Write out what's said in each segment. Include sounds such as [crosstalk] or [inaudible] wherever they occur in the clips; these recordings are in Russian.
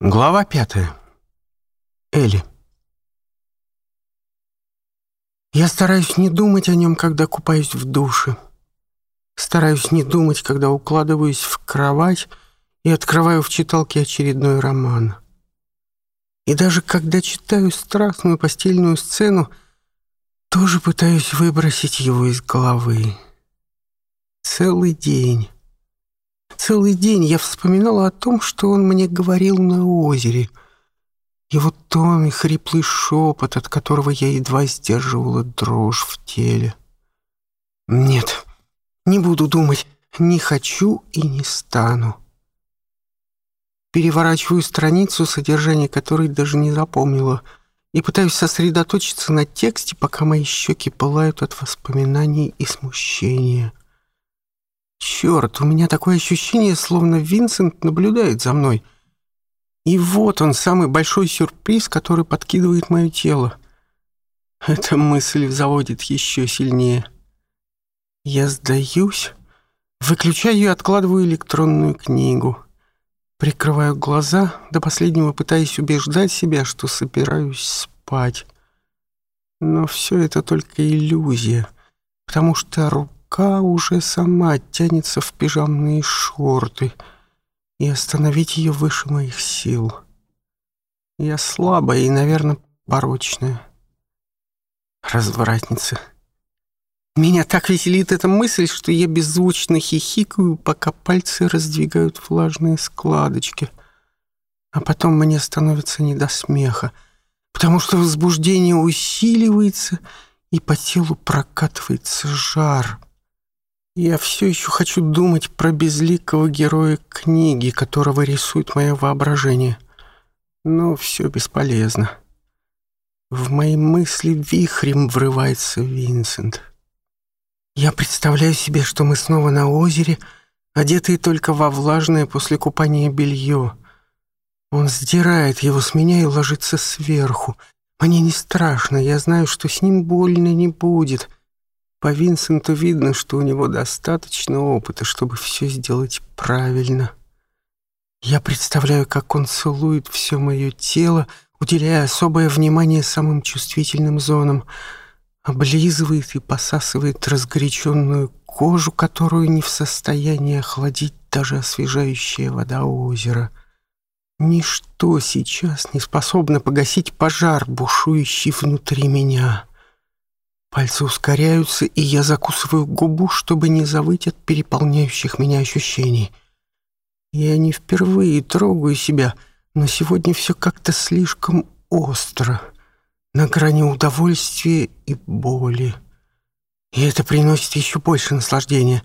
Глава пятая. Элли. Я стараюсь не думать о нем, когда купаюсь в душе. Стараюсь не думать, когда укладываюсь в кровать и открываю в читалке очередной роман. И даже когда читаю страстную постельную сцену, тоже пытаюсь выбросить его из головы. Целый день. Целый день я вспоминала о том, что он мне говорил на озере. Его тон и хриплый шепот, от которого я едва сдерживала дрожь в теле. Нет, не буду думать, не хочу и не стану. Переворачиваю страницу, содержание которой даже не запомнила, и пытаюсь сосредоточиться на тексте, пока мои щеки пылают от воспоминаний и смущения. Черт, у меня такое ощущение, словно Винсент наблюдает за мной. И вот он, самый большой сюрприз, который подкидывает мое тело. Эта мысль заводит еще сильнее. Я сдаюсь, выключаю и откладываю электронную книгу. Прикрываю глаза, до последнего пытаясь убеждать себя, что собираюсь спать. Но все это только иллюзия, потому что рука рука уже сама тянется в пижамные шорты, и остановить ее выше моих сил. Я слабая и, наверное, порочная. Разворотница. Меня так веселит эта мысль, что я беззвучно хихикаю, пока пальцы раздвигают влажные складочки. А потом мне становится не до смеха, потому что возбуждение усиливается, и по телу прокатывается жар. Я все еще хочу думать про безликого героя книги, которого рисует мое воображение. Но все бесполезно. В мои мысли вихрем врывается Винсент. Я представляю себе, что мы снова на озере, одетые только во влажное после купания белье. Он сдирает его с меня и ложится сверху. Мне не страшно, я знаю, что с ним больно не будет — по-Винсенту видно, что у него достаточно опыта, чтобы все сделать правильно. Я представляю, как он целует все мое тело, уделяя особое внимание самым чувствительным зонам, облизывает и посасывает разгоряченную кожу, которую не в состоянии охладить даже освежающая вода озера. Ничто сейчас не способно погасить пожар, бушующий внутри меня». Пальцы ускоряются, и я закусываю губу, чтобы не завыть от переполняющих меня ощущений. Я не впервые трогаю себя, но сегодня все как-то слишком остро, на грани удовольствия и боли. И это приносит еще больше наслаждения.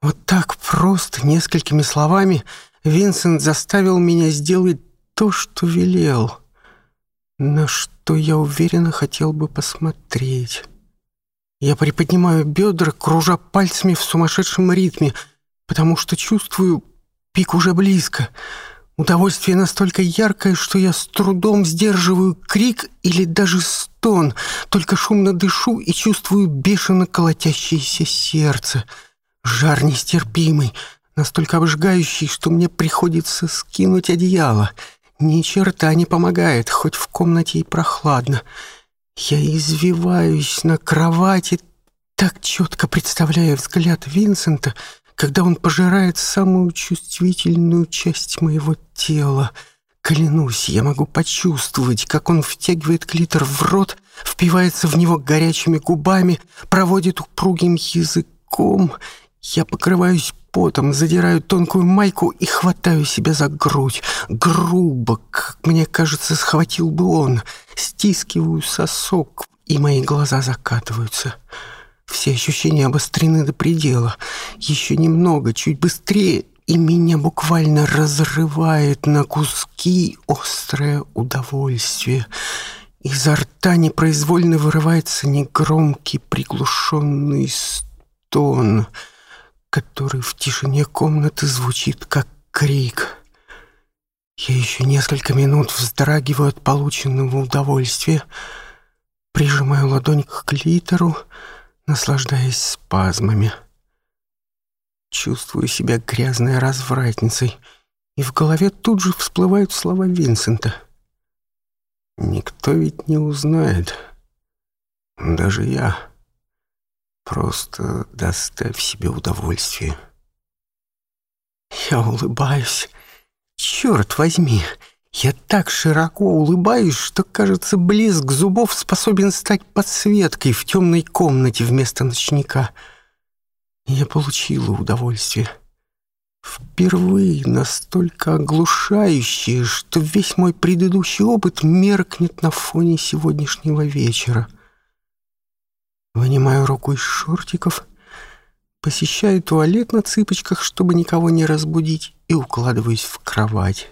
Вот так просто, несколькими словами, Винсент заставил меня сделать то, что велел, на что я уверенно хотел бы посмотреть». Я приподнимаю бедра, кружа пальцами в сумасшедшем ритме, потому что чувствую, пик уже близко. Удовольствие настолько яркое, что я с трудом сдерживаю крик или даже стон, только шумно дышу и чувствую бешено колотящееся сердце. Жар нестерпимый, настолько обжигающий, что мне приходится скинуть одеяло. Ни черта не помогает, хоть в комнате и прохладно. Я извиваюсь на кровати так четко представляя взгляд Винсента, когда он пожирает самую чувствительную часть моего тела. Клянусь, я могу почувствовать, как он втягивает клитор в рот, впивается в него горячими губами, проводит упругим языком я покрываюсь потом, задираю тонкую майку и хватаю себя за грудь. Грубо, как мне кажется, схватил бы он. Стискиваю сосок, и мои глаза закатываются. Все ощущения обострены до предела. Еще немного, чуть быстрее, и меня буквально разрывает на куски острое удовольствие. Изо рта непроизвольно вырывается негромкий приглушенный стон — который в тишине комнаты звучит как крик. Я еще несколько минут вздрагиваю от полученного удовольствия, прижимаю ладонь к клитору, наслаждаясь спазмами. Чувствую себя грязной развратницей, и в голове тут же всплывают слова Винсента. «Никто ведь не узнает. Даже я». Просто доставь себе удовольствие. Я улыбаюсь. Черт возьми, я так широко улыбаюсь, что, кажется, блеск зубов способен стать подсветкой в темной комнате вместо ночника. Я получила удовольствие. Впервые настолько оглушающее, что весь мой предыдущий опыт меркнет на фоне сегодняшнего вечера — Вынимаю руку из шортиков, посещаю туалет на цыпочках, чтобы никого не разбудить, и укладываюсь в кровать.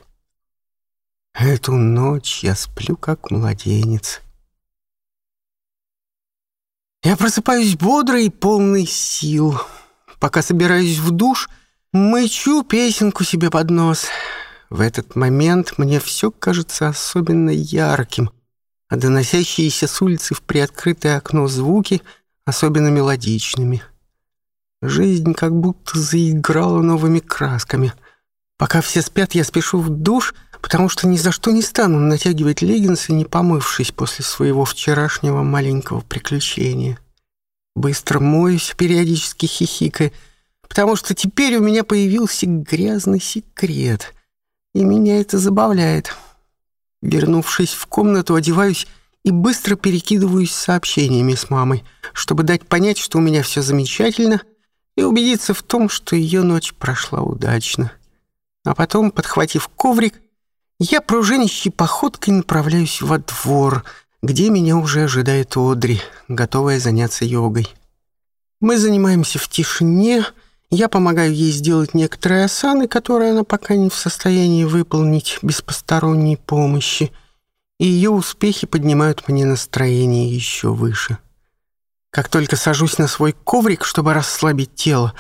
Эту ночь я сплю как младенец. Я просыпаюсь бодрый и полный сил. Пока собираюсь в душ, мычу песенку себе под нос. В этот момент мне все кажется особенно ярким — а доносящиеся с улицы в приоткрытое окно звуки, особенно мелодичными. Жизнь как будто заиграла новыми красками. Пока все спят, я спешу в душ, потому что ни за что не стану натягивать леггинсы, не помывшись после своего вчерашнего маленького приключения. Быстро моюсь, периодически хихикая, потому что теперь у меня появился грязный секрет, и меня это забавляет. Вернувшись в комнату, одеваюсь и быстро перекидываюсь сообщениями с мамой, чтобы дать понять, что у меня все замечательно, и убедиться в том, что ее ночь прошла удачно. А потом, подхватив коврик, я пружинищей походкой направляюсь во двор, где меня уже ожидает Одри, готовая заняться йогой. Мы занимаемся в тишине, я помогаю ей сделать некоторые осаны, которые она пока не в состоянии выполнить без посторонней помощи, и ее успехи поднимают мне настроение еще выше. Как только сажусь на свой коврик, чтобы расслабить тело,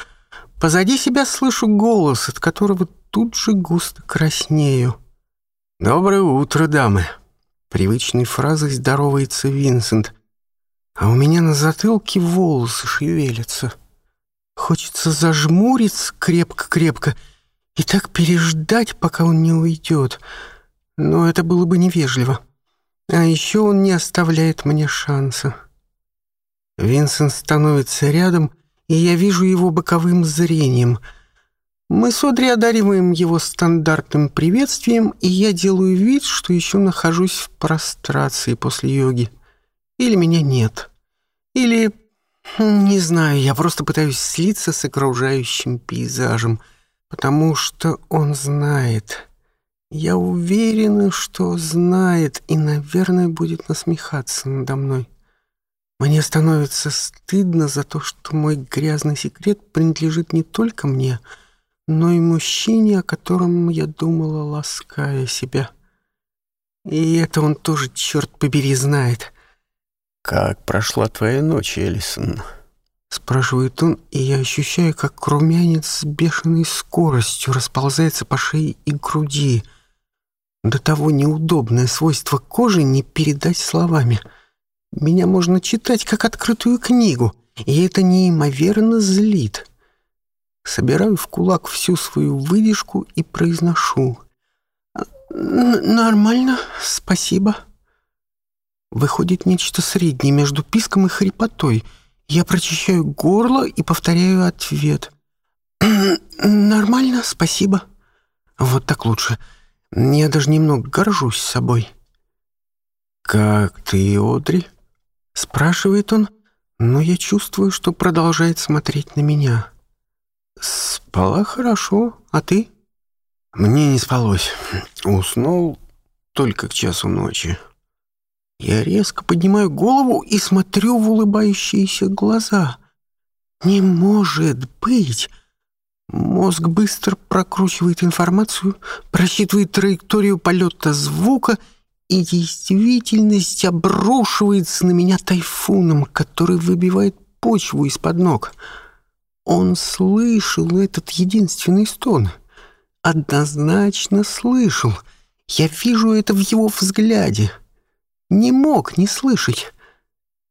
позади себя слышу голос, от которого тут же густо краснею. «Доброе утро, дамы!» Привычной фразой здоровается Винсент, а у меня на затылке волосы шевелятся — Хочется зажмуриться крепко-крепко и так переждать, пока он не уйдет. Но это было бы невежливо. А еще он не оставляет мне шанса. Винсент становится рядом, и я вижу его боковым зрением. Мы с Одри одариваем его стандартным приветствием, и я делаю вид, что еще нахожусь в прострации после йоги. Или меня нет. Или не знаю, я просто пытаюсь слиться с окружающим пейзажем, потому что он знает. Я уверена, что знает и, наверное, будет насмехаться надо мной. Мне становится стыдно за то, что мой грязный секрет принадлежит не только мне, но и мужчине, о котором я думала, лаская себя. И это он тоже, черт побери, знает. «Как прошла твоя ночь, Элисон?» Спрашивает он, и я ощущаю, как румянец с бешеной скоростью расползается по шее и груди. До того неудобное свойство кожи не передать словами. Меня можно читать как открытую книгу, и это неимоверно злит. Собираю в кулак всю свою выдержку и произношу. «Нормально, спасибо». Выходит нечто среднее между писком и хрипотой. Я прочищаю горло и повторяю ответ. [clears throat] «Нормально, спасибо». «Вот так лучше. Я даже немного горжусь собой». «Как ты, Одри?» — спрашивает он, но я чувствую, что продолжает смотреть на меня. «Спала хорошо, а ты?» «Мне не спалось. Уснул только к часу ночи». Я резко поднимаю голову и смотрю в улыбающиеся глаза. Не может быть! Мозг быстро прокручивает информацию, просчитывает траекторию полета звука и действительность обрушивается на меня тайфуном, который выбивает почву из-под ног. Он слышал этот единственный стон. Однозначно слышал. Я вижу это в его взгляде. — не мог не слышать.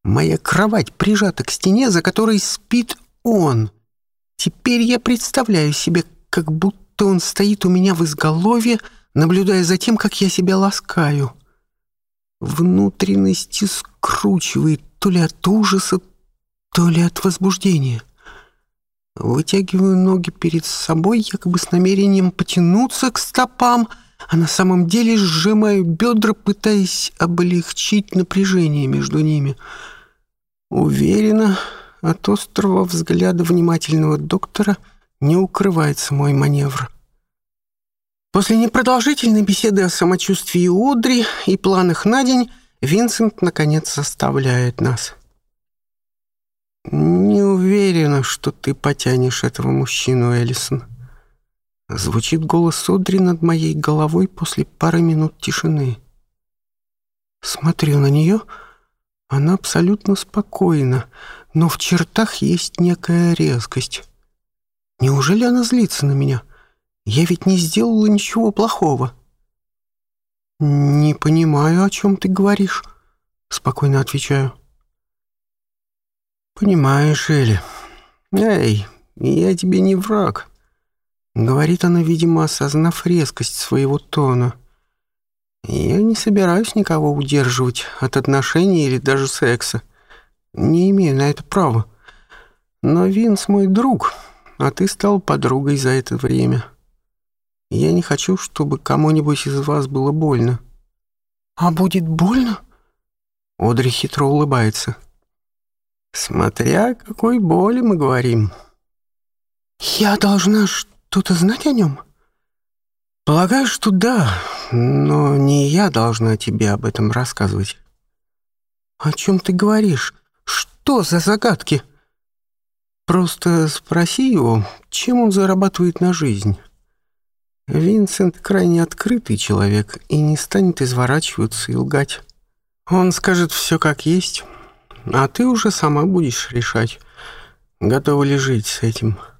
Моя кровать прижата к стене, за которой спит он. Теперь я представляю себе, как будто он стоит у меня в изголовье, наблюдая за тем, как я себя ласкаю. Внутренности скручивает то ли от ужаса, то ли от возбуждения. Вытягиваю ноги перед собой, якобы с намерением потянуться к стопам — а на самом деле сжимаю бедра, пытаясь облегчить напряжение между ними. Уверена, от острого взгляда внимательного доктора не укрывается мой маневр. После непродолжительной беседы о самочувствии Одри и планах на день Винсент наконец составляет нас. «Не уверена, что ты потянешь этого мужчину, Эллисон», Звучит голос Содри над моей головой после пары минут тишины. Смотрю на нее, она абсолютно спокойна, но в чертах есть некая резкость. Неужели она злится на меня? Я ведь не сделала ничего плохого. «Не понимаю, о чем ты говоришь», — спокойно отвечаю. «Понимаешь, Эли. Эй, я тебе не враг. Говорит она, видимо, осознав резкость своего тона. «Я не собираюсь никого удерживать от отношений или даже секса. Не имею на это права. Но Винс мой друг, а ты стал подругой за это время. Я не хочу, чтобы кому-нибудь из вас было больно». «А будет больно?» Одри хитро улыбается. «Смотря какой боли мы говорим». «Я должна что?» Тут знать о нем? Полагаю, что да, но не я должна тебе об этом рассказывать. О чем ты говоришь? Что за загадки? Просто спроси его, чем он зарабатывает на жизнь. Винсент крайне открытый человек и не станет изворачиваться и лгать. Он скажет все как есть, а ты уже сама будешь решать, готова ли жить с этим. —